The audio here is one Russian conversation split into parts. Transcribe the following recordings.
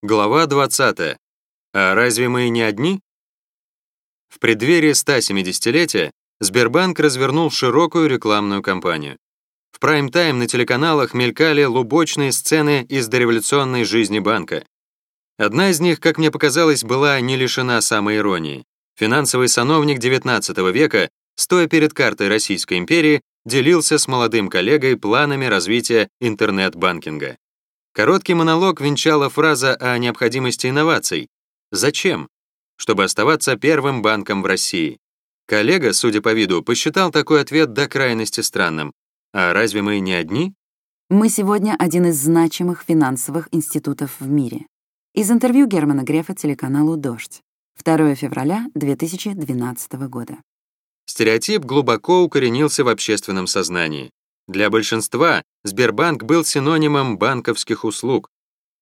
Глава 20. А разве мы не одни? В преддверии 170-летия Сбербанк развернул широкую рекламную кампанию. В прайм-тайм на телеканалах мелькали лубочные сцены из дореволюционной жизни банка. Одна из них, как мне показалось, была не лишена самоиронии. Финансовый сановник XIX века, стоя перед картой Российской империи, делился с молодым коллегой планами развития интернет-банкинга. Короткий монолог венчала фраза о необходимости инноваций. Зачем? Чтобы оставаться первым банком в России. Коллега, судя по виду, посчитал такой ответ до крайности странным. А разве мы не одни? Мы сегодня один из значимых финансовых институтов в мире. Из интервью Германа Грефа телеканалу «Дождь». 2 февраля 2012 года. Стереотип глубоко укоренился в общественном сознании. Для большинства Сбербанк был синонимом банковских услуг.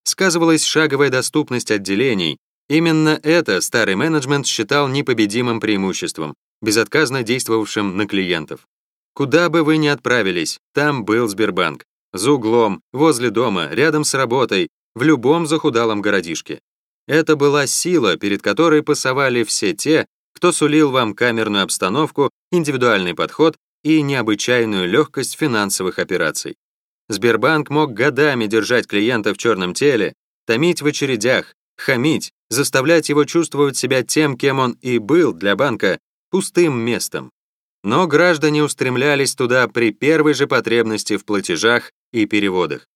Сказывалась шаговая доступность отделений. Именно это старый менеджмент считал непобедимым преимуществом, безотказно действовавшим на клиентов. Куда бы вы ни отправились, там был Сбербанк. За углом, возле дома, рядом с работой, в любом захудалом городишке. Это была сила, перед которой пасовали все те, кто сулил вам камерную обстановку, индивидуальный подход и необычайную легкость финансовых операций. Сбербанк мог годами держать клиента в черном теле, томить в очередях, хамить, заставлять его чувствовать себя тем, кем он и был для банка, пустым местом. Но граждане устремлялись туда при первой же потребности в платежах и переводах.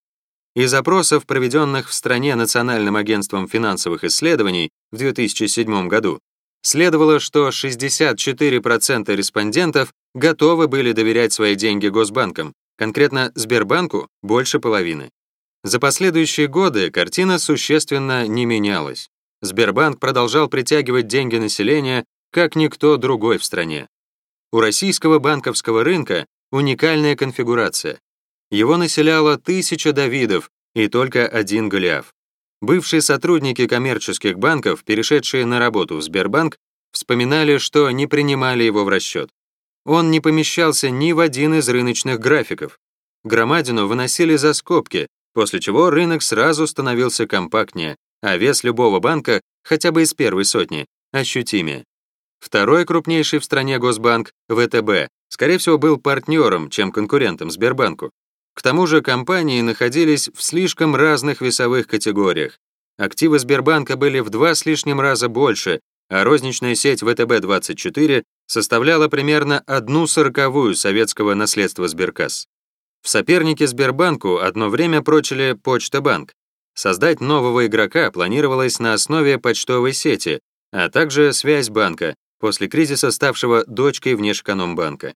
Из опросов, проведенных в стране Национальным агентством финансовых исследований в 2007 году, следовало, что 64% респондентов готовы были доверять свои деньги Госбанкам, конкретно Сбербанку больше половины. За последующие годы картина существенно не менялась. Сбербанк продолжал притягивать деньги населения, как никто другой в стране. У российского банковского рынка уникальная конфигурация. Его населяло тысяча Давидов и только один Голиаф. Бывшие сотрудники коммерческих банков, перешедшие на работу в Сбербанк, вспоминали, что не принимали его в расчет. Он не помещался ни в один из рыночных графиков. Громадину выносили за скобки, после чего рынок сразу становился компактнее, а вес любого банка, хотя бы из первой сотни, ощутимее. Второй крупнейший в стране Госбанк, ВТБ, скорее всего, был партнером, чем конкурентом Сбербанку. К тому же компании находились в слишком разных весовых категориях. Активы Сбербанка были в два с лишним раза больше, а розничная сеть ВТБ-24 составляла примерно одну сороковую советского наследства Сберкасс. В сопернике Сбербанку одно время прочили Почта Банк. Создать нового игрока планировалось на основе почтовой сети, а также связь банка, после кризиса ставшего дочкой Внешэкономбанка.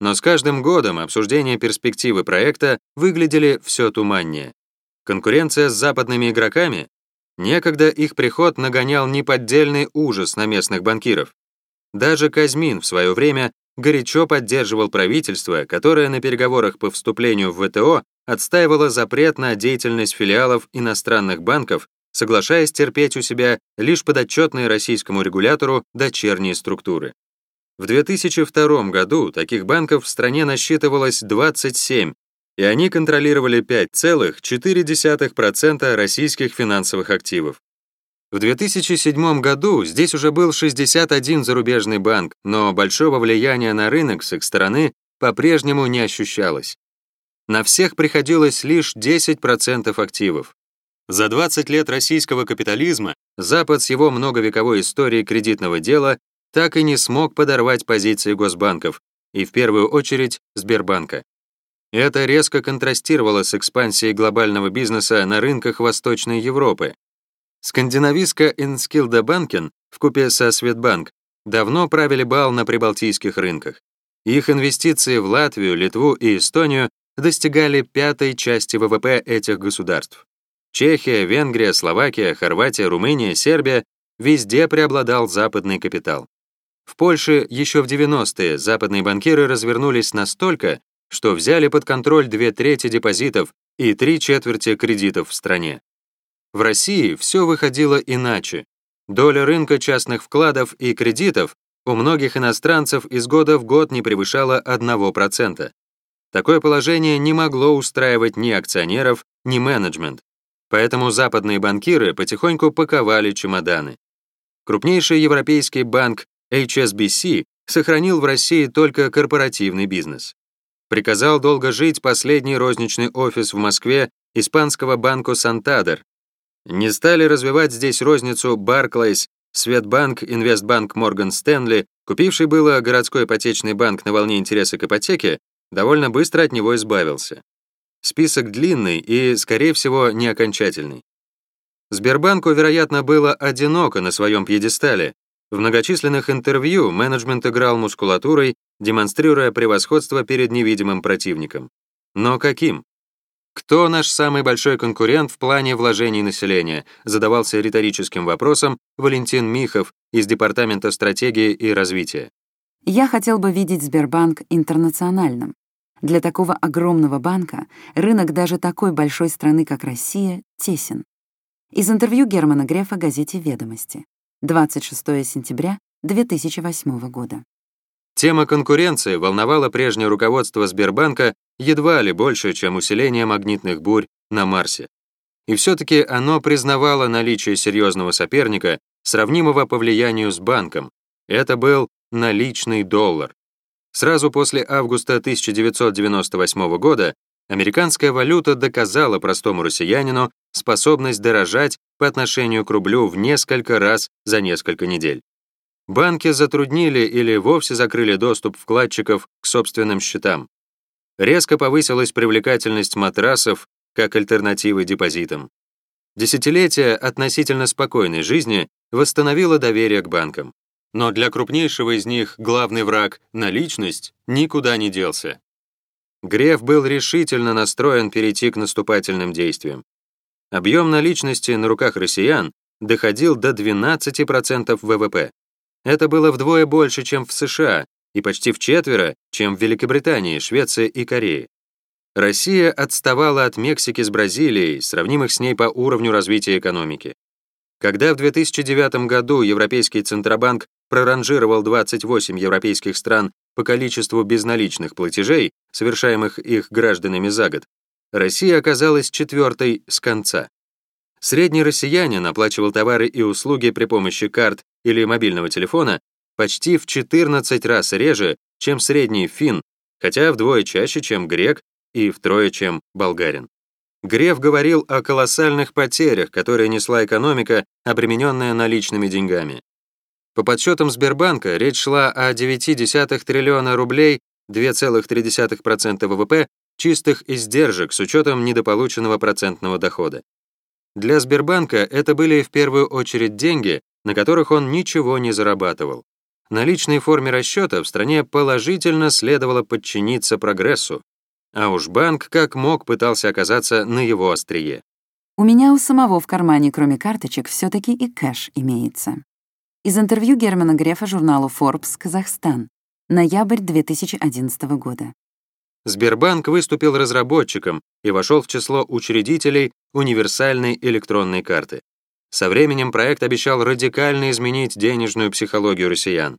Но с каждым годом обсуждения перспективы проекта выглядели все туманнее. Конкуренция с западными игроками Некогда их приход нагонял неподдельный ужас на местных банкиров. Даже Казьмин в свое время горячо поддерживал правительство, которое на переговорах по вступлению в ВТО отстаивало запрет на деятельность филиалов иностранных банков, соглашаясь терпеть у себя лишь подотчетные российскому регулятору дочерние структуры. В 2002 году таких банков в стране насчитывалось 27, и они контролировали 5,4% российских финансовых активов. В 2007 году здесь уже был 61 зарубежный банк, но большого влияния на рынок с их стороны по-прежнему не ощущалось. На всех приходилось лишь 10% активов. За 20 лет российского капитализма Запад с его многовековой историей кредитного дела так и не смог подорвать позиции госбанков, и в первую очередь Сбербанка. Это резко контрастировало с экспансией глобального бизнеса на рынках Восточной Европы. Скандинавистка Инскилда Банкен вкупе со Светбанк давно правили бал на прибалтийских рынках. Их инвестиции в Латвию, Литву и Эстонию достигали пятой части ВВП этих государств. Чехия, Венгрия, Словакия, Хорватия, Румыния, Сербия — везде преобладал западный капитал. В Польше еще в 90-е западные банкиры развернулись настолько, что взяли под контроль две трети депозитов и три четверти кредитов в стране. В России все выходило иначе. Доля рынка частных вкладов и кредитов у многих иностранцев из года в год не превышала 1%. Такое положение не могло устраивать ни акционеров, ни менеджмент. поэтому западные банкиры потихоньку паковали чемоданы. Крупнейший европейский банк HSBC сохранил в России только корпоративный бизнес. Приказал долго жить последний розничный офис в Москве испанского банка Сантадер. Не стали развивать здесь розницу Barclays, Светбанк, Инвестбанк Морган Стэнли, купивший было городской ипотечный банк на волне интереса к ипотеке, довольно быстро от него избавился. Список длинный и, скорее всего, не окончательный. Сбербанку, вероятно, было одиноко на своем пьедестале. В многочисленных интервью менеджмент играл мускулатурой, демонстрируя превосходство перед невидимым противником. Но каким? Кто наш самый большой конкурент в плане вложений населения? Задавался риторическим вопросом Валентин Михов из Департамента стратегии и развития. Я хотел бы видеть Сбербанк интернациональным. Для такого огромного банка рынок даже такой большой страны, как Россия, тесен. Из интервью Германа Грефа газете «Ведомости». 26 сентября 2008 года. Тема конкуренции волновала прежнее руководство Сбербанка едва ли больше, чем усиление магнитных бурь на Марсе. И все-таки оно признавало наличие серьезного соперника, сравнимого по влиянию с банком. Это был наличный доллар. Сразу после августа 1998 года американская валюта доказала простому россиянину способность дорожать по отношению к рублю в несколько раз за несколько недель. Банки затруднили или вовсе закрыли доступ вкладчиков к собственным счетам. Резко повысилась привлекательность матрасов как альтернативы депозитам. Десятилетие относительно спокойной жизни восстановило доверие к банкам. Но для крупнейшего из них главный враг — наличность — никуда не делся. Греф был решительно настроен перейти к наступательным действиям. Объем наличности на руках россиян доходил до 12% ВВП. Это было вдвое больше, чем в США, и почти в четверо, чем в Великобритании, Швеции и Корее. Россия отставала от Мексики с Бразилией, сравнимых с ней по уровню развития экономики. Когда в 2009 году Европейский Центробанк проранжировал 28 европейских стран по количеству безналичных платежей, совершаемых их гражданами за год, Россия оказалась четвертой с конца. Средний россиянин оплачивал товары и услуги при помощи карт или мобильного телефона почти в 14 раз реже, чем средний фин, хотя вдвое чаще, чем грек и втрое, чем болгарин. Греф говорил о колоссальных потерях, которые несла экономика, обремененная наличными деньгами. По подсчетам Сбербанка речь шла о 0,9 триллиона рублей, 2,3% ВВП, чистых издержек с учетом недополученного процентного дохода. Для Сбербанка это были в первую очередь деньги, на которых он ничего не зарабатывал. Наличной форме расчета в стране положительно следовало подчиниться прогрессу, а уж банк как мог пытался оказаться на его острие. У меня у самого в кармане, кроме карточек, все таки и кэш имеется. Из интервью Германа Грефа журналу Forbes «Казахстан», ноябрь 2011 года. Сбербанк выступил разработчиком и вошел в число учредителей универсальной электронной карты. Со временем проект обещал радикально изменить денежную психологию россиян.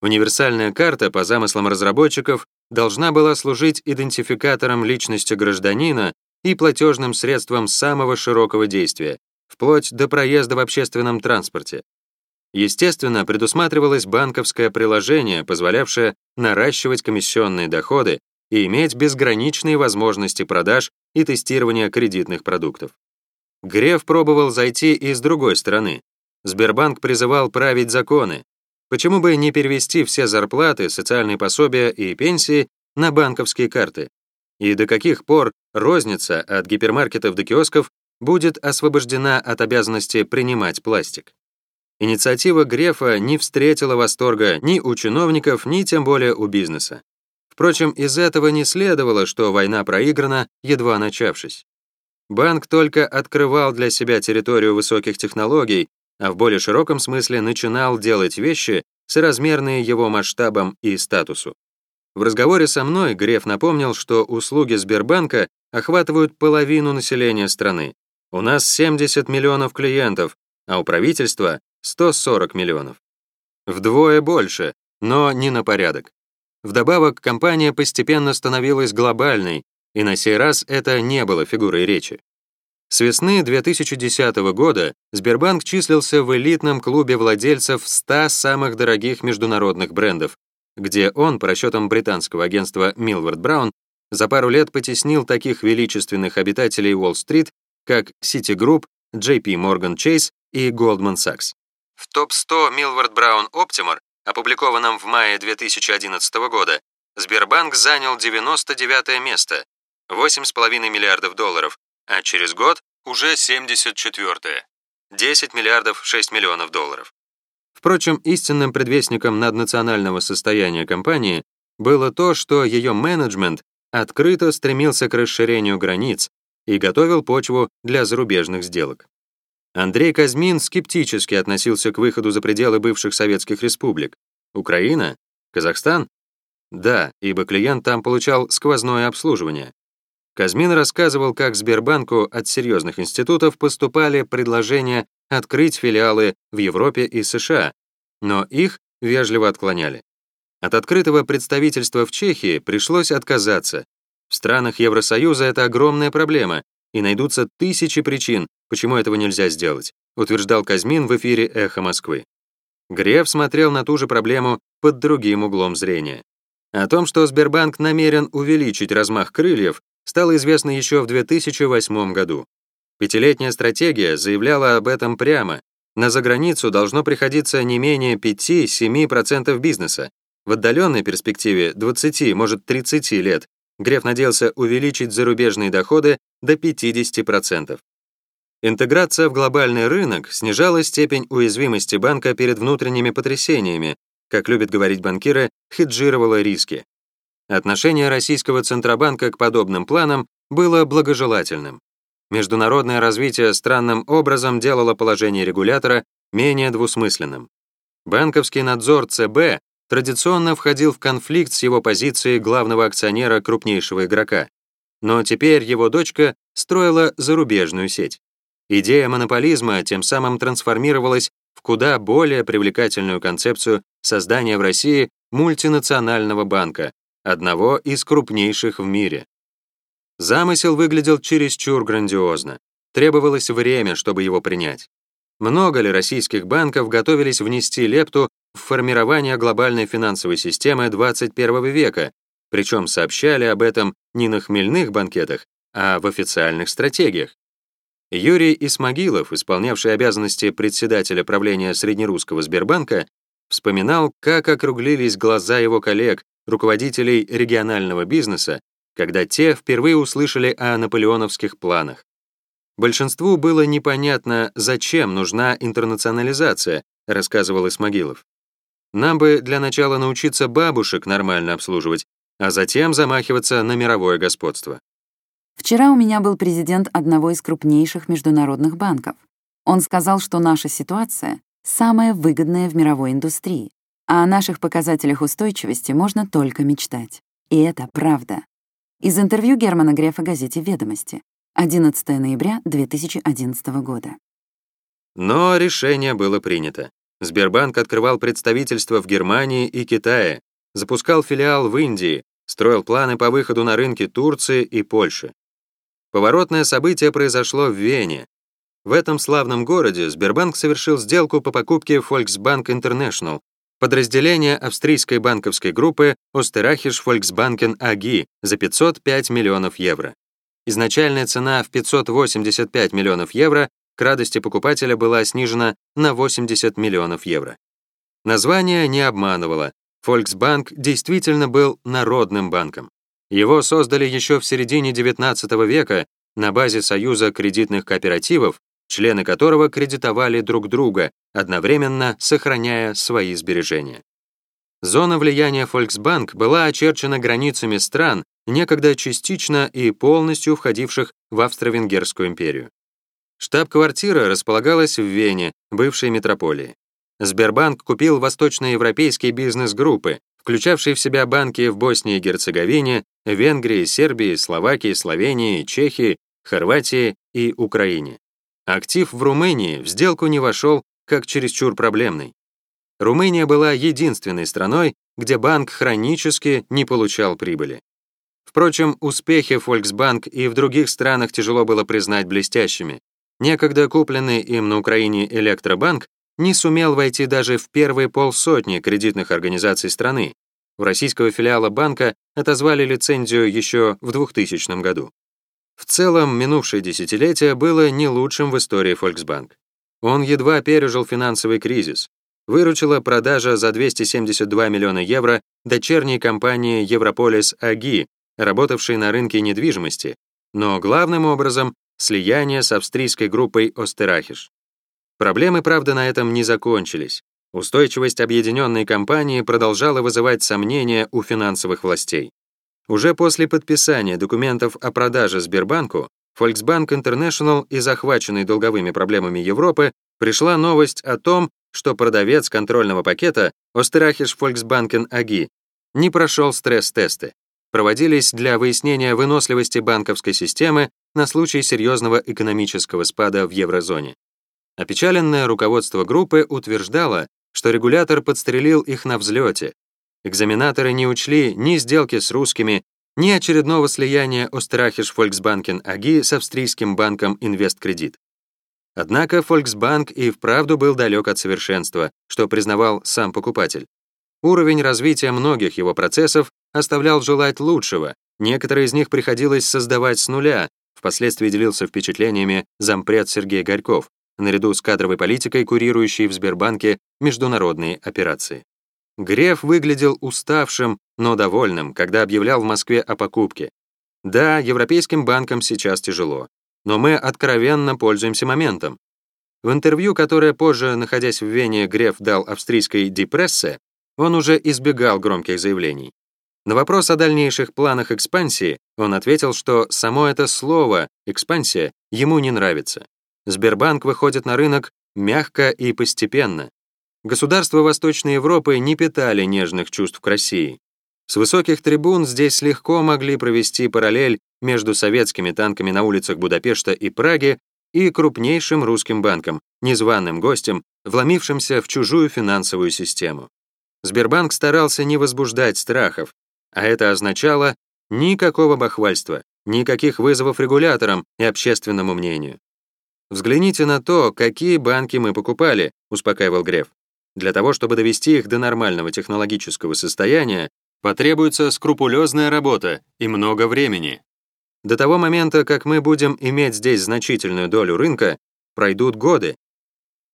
Универсальная карта, по замыслам разработчиков, должна была служить идентификатором личности гражданина и платежным средством самого широкого действия, вплоть до проезда в общественном транспорте. Естественно, предусматривалось банковское приложение, позволявшее наращивать комиссионные доходы и иметь безграничные возможности продаж и тестирования кредитных продуктов. Греф пробовал зайти и с другой стороны. Сбербанк призывал править законы. Почему бы не перевести все зарплаты, социальные пособия и пенсии на банковские карты? И до каких пор розница от гипермаркетов до киосков будет освобождена от обязанности принимать пластик? Инициатива Грефа не встретила восторга ни у чиновников, ни тем более у бизнеса. Впрочем, из этого не следовало, что война проиграна, едва начавшись. Банк только открывал для себя территорию высоких технологий, а в более широком смысле начинал делать вещи, соразмерные его масштабам и статусу. В разговоре со мной Греф напомнил, что услуги Сбербанка охватывают половину населения страны. У нас 70 миллионов клиентов, а у правительства 140 миллионов. Вдвое больше, но не на порядок. Вдобавок, компания постепенно становилась глобальной, и на сей раз это не было фигурой речи. С весны 2010 года Сбербанк числился в элитном клубе владельцев 100 самых дорогих международных брендов, где он, по расчетам британского агентства Milward Brown, за пару лет потеснил таких величественных обитателей Уолл-стрит, как Citigroup, JP Morgan Chase и Goldman Sachs. В топ-100 Milward Brown Optimer, опубликованном в мае 2011 года, Сбербанк занял 99 место, 8,5 миллиардов долларов, а через год уже 74-е, 10 миллиардов 6 миллионов долларов. Впрочем, истинным предвестником наднационального состояния компании было то, что ее менеджмент открыто стремился к расширению границ и готовил почву для зарубежных сделок. Андрей Казмин скептически относился к выходу за пределы бывших советских республик. Украина? Казахстан? Да, ибо клиент там получал сквозное обслуживание. Казмин рассказывал, как Сбербанку от серьезных институтов поступали предложения открыть филиалы в Европе и США, но их вежливо отклоняли. От открытого представительства в Чехии пришлось отказаться. В странах Евросоюза это огромная проблема, и найдутся тысячи причин, почему этого нельзя сделать, утверждал Казмин в эфире «Эхо Москвы». Греф смотрел на ту же проблему под другим углом зрения. О том, что Сбербанк намерен увеличить размах крыльев, стало известно еще в 2008 году. Пятилетняя стратегия заявляла об этом прямо. На заграницу должно приходиться не менее 5-7% бизнеса. В отдаленной перспективе 20, может 30 лет Греф надеялся увеличить зарубежные доходы до 50%. Интеграция в глобальный рынок снижала степень уязвимости банка перед внутренними потрясениями, как любят говорить банкиры, хеджировала риски. Отношение российского Центробанка к подобным планам было благожелательным. Международное развитие странным образом делало положение регулятора менее двусмысленным. Банковский надзор ЦБ традиционно входил в конфликт с его позицией главного акционера крупнейшего игрока. Но теперь его дочка строила зарубежную сеть. Идея монополизма тем самым трансформировалась в куда более привлекательную концепцию создания в России мультинационального банка, одного из крупнейших в мире. Замысел выглядел чересчур грандиозно. Требовалось время, чтобы его принять. Много ли российских банков готовились внести лепту в формирование глобальной финансовой системы 21 века, причем сообщали об этом не на хмельных банкетах, а в официальных стратегиях. Юрий Исмагилов, исполнявший обязанности председателя правления Среднерусского Сбербанка, вспоминал, как округлились глаза его коллег, руководителей регионального бизнеса, когда те впервые услышали о наполеоновских планах. Большинству было непонятно, зачем нужна интернационализация, рассказывал Исмагилов. Нам бы для начала научиться бабушек нормально обслуживать, а затем замахиваться на мировое господство. Вчера у меня был президент одного из крупнейших международных банков. Он сказал, что наша ситуация самая выгодная в мировой индустрии, а о наших показателях устойчивости можно только мечтать. И это правда. Из интервью Германа Грефа газете «Ведомости», 11 ноября 2011 года. Но решение было принято. Сбербанк открывал представительства в Германии и Китае, запускал филиал в Индии, строил планы по выходу на рынки Турции и Польши. Поворотное событие произошло в Вене. В этом славном городе Сбербанк совершил сделку по покупке Volksbank International, подразделения австрийской банковской группы Остерахиш Volksbanken AG за 505 миллионов евро. Изначальная цена в 585 миллионов евро к радости покупателя была снижена на 80 миллионов евро. Название не обманывало. Volksbank действительно был народным банком. Его создали еще в середине XIX века на базе Союза кредитных кооперативов, члены которого кредитовали друг друга, одновременно сохраняя свои сбережения. Зона влияния Volksbank была очерчена границами стран, некогда частично и полностью входивших в Австро-Венгерскую империю. Штаб-квартира располагалась в Вене, бывшей метрополии. Сбербанк купил восточноевропейские бизнес-группы, включавшие в себя банки в Боснии и Герцеговине, Венгрии, Сербии, Словакии, Словении, Чехии, Хорватии и Украине. Актив в Румынии в сделку не вошел как чересчур проблемный. Румыния была единственной страной, где банк хронически не получал прибыли. Впрочем, успехи Volksbank и в других странах тяжело было признать блестящими. Некогда купленный им на Украине Электробанк не сумел войти даже в первые полсотни кредитных организаций страны. У российского филиала банка отозвали лицензию еще в 2000 году. В целом, минувшее десятилетие было не лучшим в истории Volksbank. Он едва пережил финансовый кризис. Выручила продажа за 272 миллиона евро дочерней компании Европолис АГИ, работавшей на рынке недвижимости, но главным образом слияние с австрийской группой Остерахиш. Проблемы, правда, на этом не закончились. Устойчивость объединенной компании продолжала вызывать сомнения у финансовых властей. Уже после подписания документов о продаже Сбербанку, Volksbank International и захваченной долговыми проблемами Европы пришла новость о том, что продавец контрольного пакета Остерахиш Volksbanken AG не прошел стресс-тесты. Проводились для выяснения выносливости банковской системы на случай серьезного экономического спада в еврозоне. Опечаленное руководство группы утверждало, что регулятор подстрелил их на взлете. Экзаменаторы не учли ни сделки с русскими, ни очередного слияния Острахиш Volksbanken AG с австрийским банком Инвесткредит. Однако Volksbank и вправду был далек от совершенства, что признавал сам покупатель. Уровень развития многих его процессов оставлял желать лучшего, некоторые из них приходилось создавать с нуля, впоследствии делился впечатлениями зампред Сергей Горьков, наряду с кадровой политикой, курирующей в Сбербанке международные операции. Греф выглядел уставшим, но довольным, когда объявлял в Москве о покупке. Да, европейским банкам сейчас тяжело, но мы откровенно пользуемся моментом. В интервью, которое позже, находясь в Вене, Греф дал австрийской «Дипрессе», он уже избегал громких заявлений. На вопрос о дальнейших планах экспансии он ответил, что само это слово «экспансия» ему не нравится. Сбербанк выходит на рынок мягко и постепенно. Государства Восточной Европы не питали нежных чувств к России. С высоких трибун здесь легко могли провести параллель между советскими танками на улицах Будапешта и Праги и крупнейшим русским банком, незваным гостем, вломившимся в чужую финансовую систему. Сбербанк старался не возбуждать страхов, а это означало никакого бахвальства, никаких вызовов регуляторам и общественному мнению. «Взгляните на то, какие банки мы покупали», — успокаивал Греф. «Для того, чтобы довести их до нормального технологического состояния, потребуется скрупулезная работа и много времени. До того момента, как мы будем иметь здесь значительную долю рынка, пройдут годы.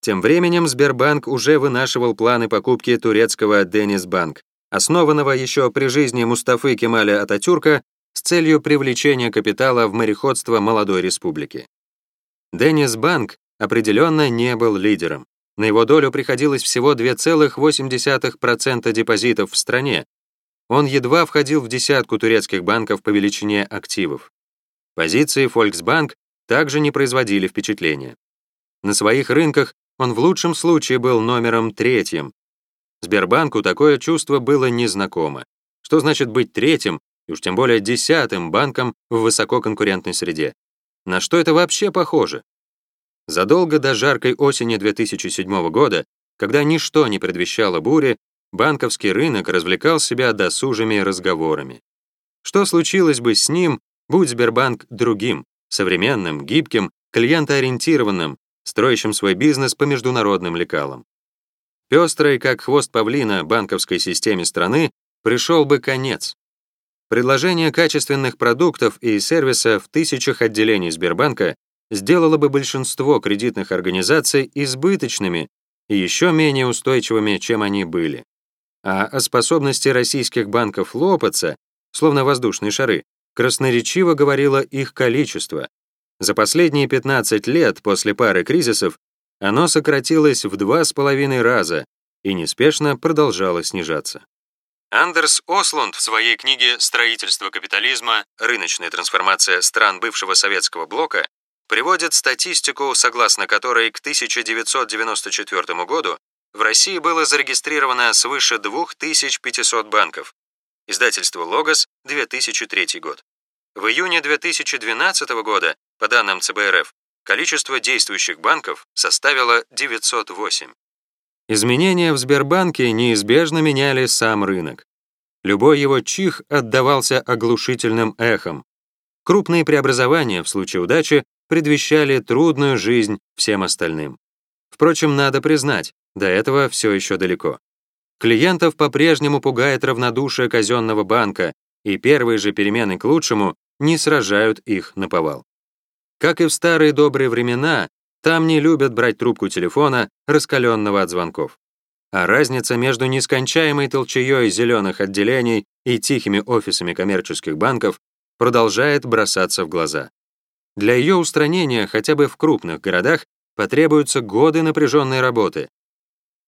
Тем временем Сбербанк уже вынашивал планы покупки турецкого Денисбанк, основанного еще при жизни Мустафы Кемаля Ататюрка с целью привлечения капитала в мореходство молодой республики. Деннис Банк определенно не был лидером. На его долю приходилось всего 2,8% депозитов в стране. Он едва входил в десятку турецких банков по величине активов. Позиции Volksbank также не производили впечатления. На своих рынках он в лучшем случае был номером третьим. Сбербанку такое чувство было незнакомо. Что значит быть третьим, и уж тем более десятым банком в высококонкурентной среде? На что это вообще похоже? Задолго до жаркой осени 2007 года, когда ничто не предвещало бури, банковский рынок развлекал себя досужими разговорами. Что случилось бы с ним, будь Сбербанк другим, современным, гибким, клиентоориентированным, строящим свой бизнес по международным лекалам? Пестрой, как хвост павлина, банковской системе страны пришел бы конец. Предложение качественных продуктов и сервиса в тысячах отделений Сбербанка сделало бы большинство кредитных организаций избыточными и еще менее устойчивыми, чем они были. А о способности российских банков лопаться, словно воздушные шары, красноречиво говорило их количество. За последние 15 лет после пары кризисов оно сократилось в два с половиной раза и неспешно продолжало снижаться. Андерс Ослунд в своей книге «Строительство капитализма. Рыночная трансформация стран бывшего советского блока» приводит статистику, согласно которой к 1994 году в России было зарегистрировано свыше 2500 банков. Издательство «Логос», 2003 год. В июне 2012 года, по данным ЦБРФ, количество действующих банков составило 908. Изменения в Сбербанке неизбежно меняли сам рынок. Любой его чих отдавался оглушительным эхом. Крупные преобразования, в случае удачи, предвещали трудную жизнь всем остальным. Впрочем, надо признать, до этого все еще далеко. Клиентов по-прежнему пугает равнодушие казенного банка, и первые же перемены к лучшему не сражают их на повал. Как и в старые добрые времена, там не любят брать трубку телефона, раскаленного от звонков. А разница между нескончаемой толчаей зеленых отделений и тихими офисами коммерческих банков продолжает бросаться в глаза. Для ее устранения хотя бы в крупных городах потребуются годы напряженной работы.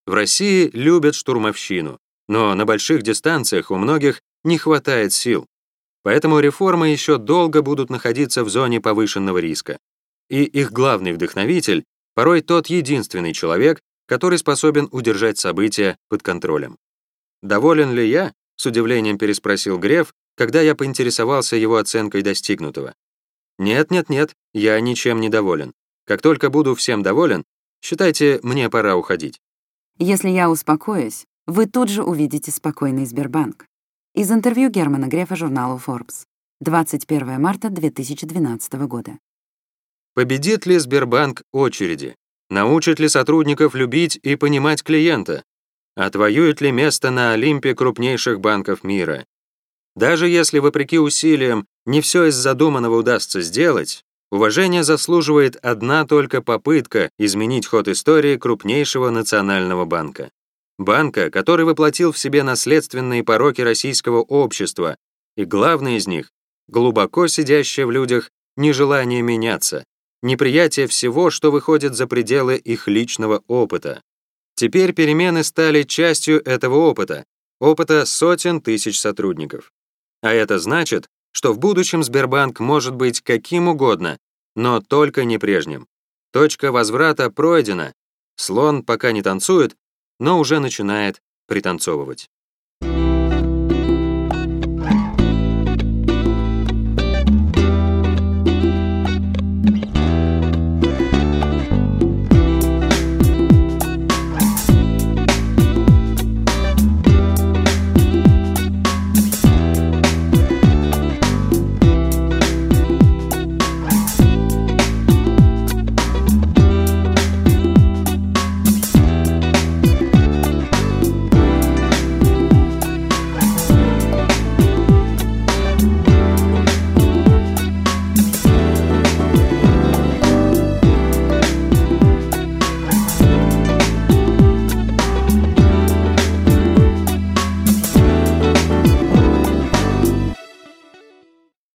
В России любят штурмовщину, но на больших дистанциях у многих не хватает сил. Поэтому реформы еще долго будут находиться в зоне повышенного риска. И их главный вдохновитель порой тот единственный человек, который способен удержать события под контролем. «Доволен ли я?» — с удивлением переспросил Греф, когда я поинтересовался его оценкой достигнутого. «Нет-нет-нет, я ничем не доволен. Как только буду всем доволен, считайте, мне пора уходить». Если я успокоюсь, вы тут же увидите спокойный Сбербанк. Из интервью Германа Грефа журналу Forbes. 21 марта 2012 года. Победит ли Сбербанк очереди? Научит ли сотрудников любить и понимать клиента? Отвоюет ли место на Олимпе крупнейших банков мира? Даже если, вопреки усилиям, не все из задуманного удастся сделать, уважение заслуживает одна только попытка изменить ход истории крупнейшего национального банка. Банка, который воплотил в себе наследственные пороки российского общества, и главное из них — глубоко сидящее в людях нежелание меняться, неприятие всего, что выходит за пределы их личного опыта. Теперь перемены стали частью этого опыта, опыта сотен тысяч сотрудников. А это значит, что в будущем Сбербанк может быть каким угодно, но только не прежним. Точка возврата пройдена. Слон пока не танцует, но уже начинает пританцовывать.